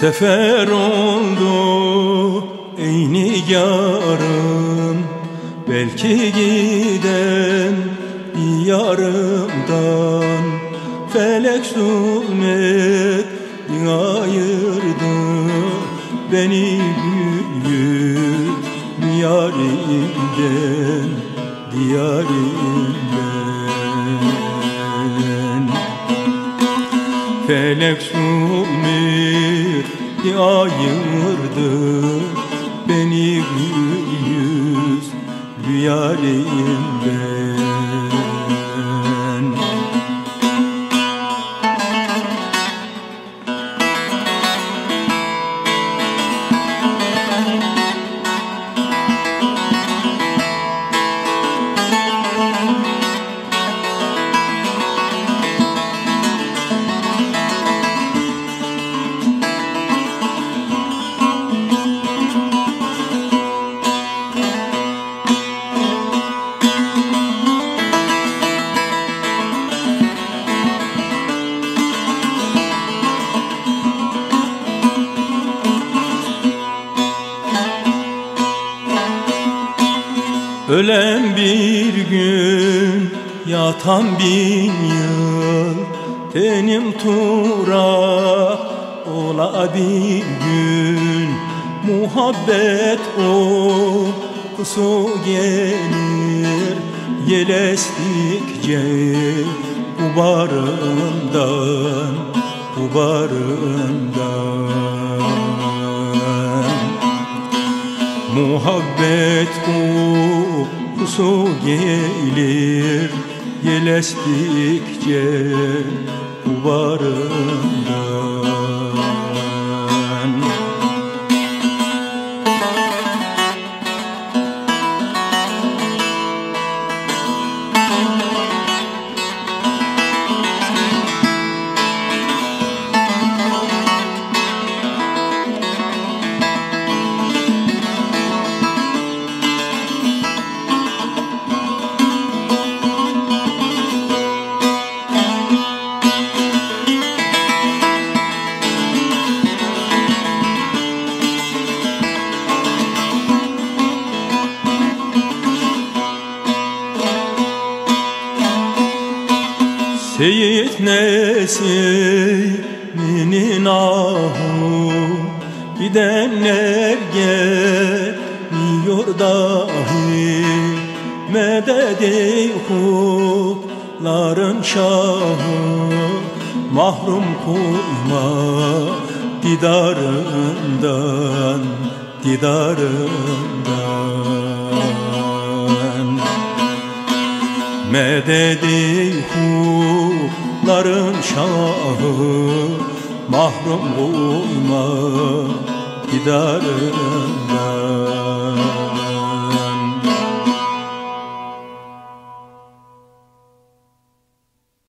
Sefer oldu ey nigarım. Belki giden yarımdan Felek sünnet ayırdı Beni büyük yarimden Diyarimden Felek sünnet ayırdı Beni yüz yarimden Ölen bir gün yatan bin yıl Tenim tura ola bir gün Muhabbet o kusu gelir Yelestikçe ubarından Ubarından Muhabbet kokusu gelir. Yelestikçe uvarından Seyit Nesim'in ahı Gidenler gelmiyor dahi. Mededi kulların şahı Mahrum kılma didarından Didarından. Mededi kulların şahı Mahrum olma gidarından